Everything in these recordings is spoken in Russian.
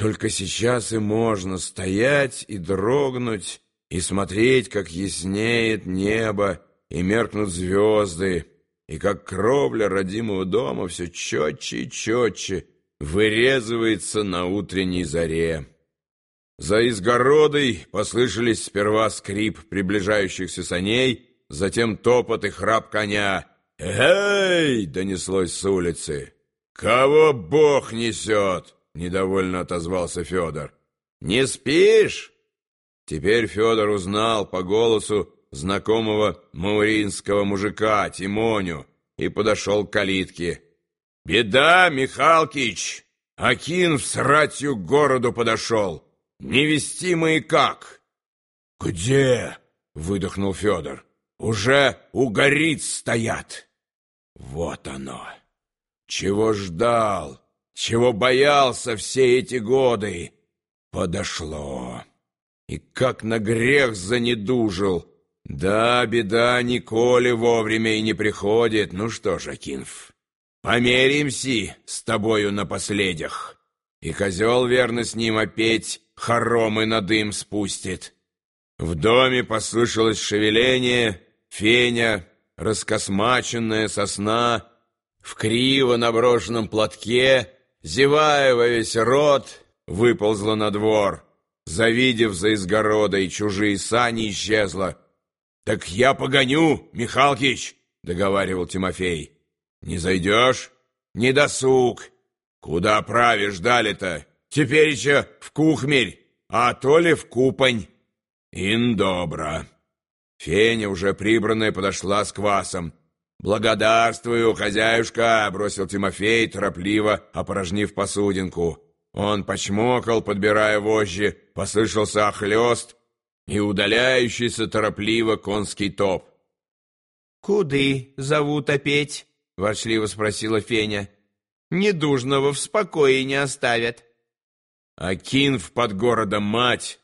Только сейчас и можно стоять и дрогнуть, и смотреть, как яснеет небо, и меркнут звезды, и как кровля родимого дома все четче и четче вырезывается на утренней заре. За изгородой послышались сперва скрип приближающихся саней, затем топот и храп коня. «Эй!» — донеслось с улицы. «Кого Бог несет?» — недовольно отозвался Федор. «Не спишь?» Теперь Федор узнал по голосу знакомого мауринского мужика Тимоню и подошел к калитке. «Беда, Михалкич! Акинф с ратью к городу подошел!» невестимые как. Где? выдохнул Федор. Уже у гориц стоят. Вот оно. Чего ждал, чего боялся все эти годы. Подошло. И как на грех занедужил. Да, беда Николе вовремя и не приходит. Ну что ж, Акинф, померимся с тобою на последях. И козел верно с ним опеть хоромы на дым спустит. В доме послышалось шевеление, феня, раскосмаченная сосна, в криво наброшенном платке, зевая во весь рот, выползла на двор. Завидев за изгородой чужие сани, исчезла. «Так я погоню, Михалкич!» — договаривал Тимофей. «Не зайдешь? Не досуг. Куда правишь дали-то?» Теперь еще в кухмерь, а то ли в купань. Индобра. Феня, уже прибранная, подошла с квасом. «Благодарствую, хозяюшка!» — бросил Тимофей, торопливо опорожнив посудинку. Он почмокал, подбирая вожжи, послышался охлёст и удаляющийся торопливо конский топ. «Куды зовут опеть?» — ворчливо спросила Феня. «Недужного в спокое не оставят». Акинф под городом мать.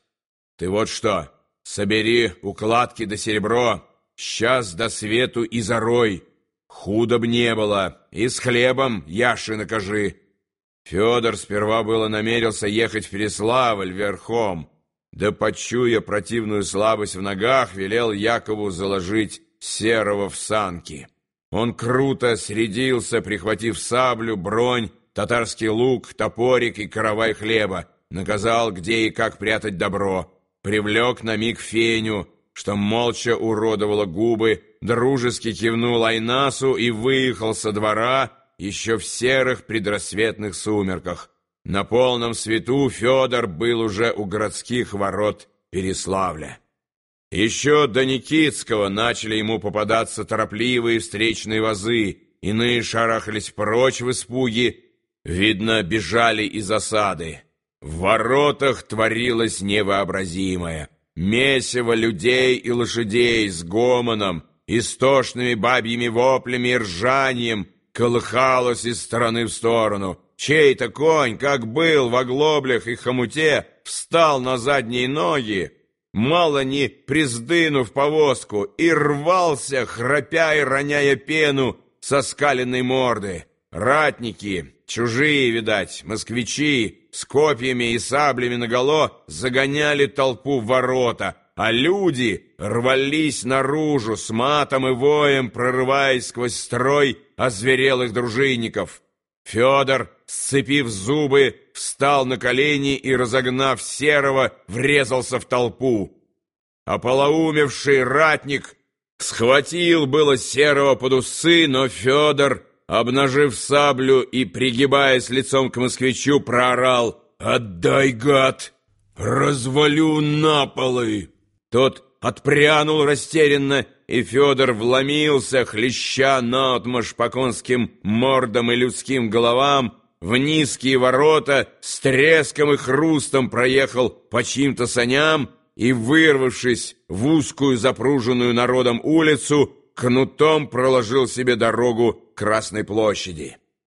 Ты вот что, собери укладки до серебро, сейчас до свету и зарой. Худо б не было, и с хлебом Яши накажи. Федор сперва было намерился ехать в Переславль верхом, да, почуя противную слабость в ногах, велел Якову заложить серого в санки. Он круто средился, прихватив саблю, бронь, татарский лук, топорик и каравай хлеба, наказал, где и как прятать добро, привлек на миг Феню, что молча уродовала губы, дружески кивнул Айнасу и выехал со двора еще в серых предрассветных сумерках. На полном свету Федор был уже у городских ворот Переславля. Еще до Никитского начали ему попадаться торопливые встречные вазы, иные шарахались прочь в испуге, Видно, бежали из осады. В воротах творилось невообразимое. Месиво людей и лошадей с гомоном, истошными бабьими воплями и ржанием колыхалось из стороны в сторону. Чей-то конь, как был в оглоблях и хомуте, встал на задние ноги, мало не приздынув повозку, и рвался, храпя и роняя пену со скаленной морды. Ратники, чужие, видать, москвичи, с копьями и саблями наголо загоняли толпу в ворота, а люди рвались наружу с матом и воем, прорываясь сквозь строй озверелых дружинников. Федор, сцепив зубы, встал на колени и, разогнав серого, врезался в толпу. Ополоумевший ратник схватил было серого под усы, но Федор обнажив саблю и, пригибаясь лицом к москвичу, проорал «Отдай, гад! Развалю на полы!» Тот отпрянул растерянно, и Федор вломился, хлеща наотмашь по конским мордам и людским головам, в низкие ворота с треском и хрустом проехал по чьим-то саням и, вырвавшись в узкую запруженную народом улицу, кнутом проложил себе дорогу Красной площади.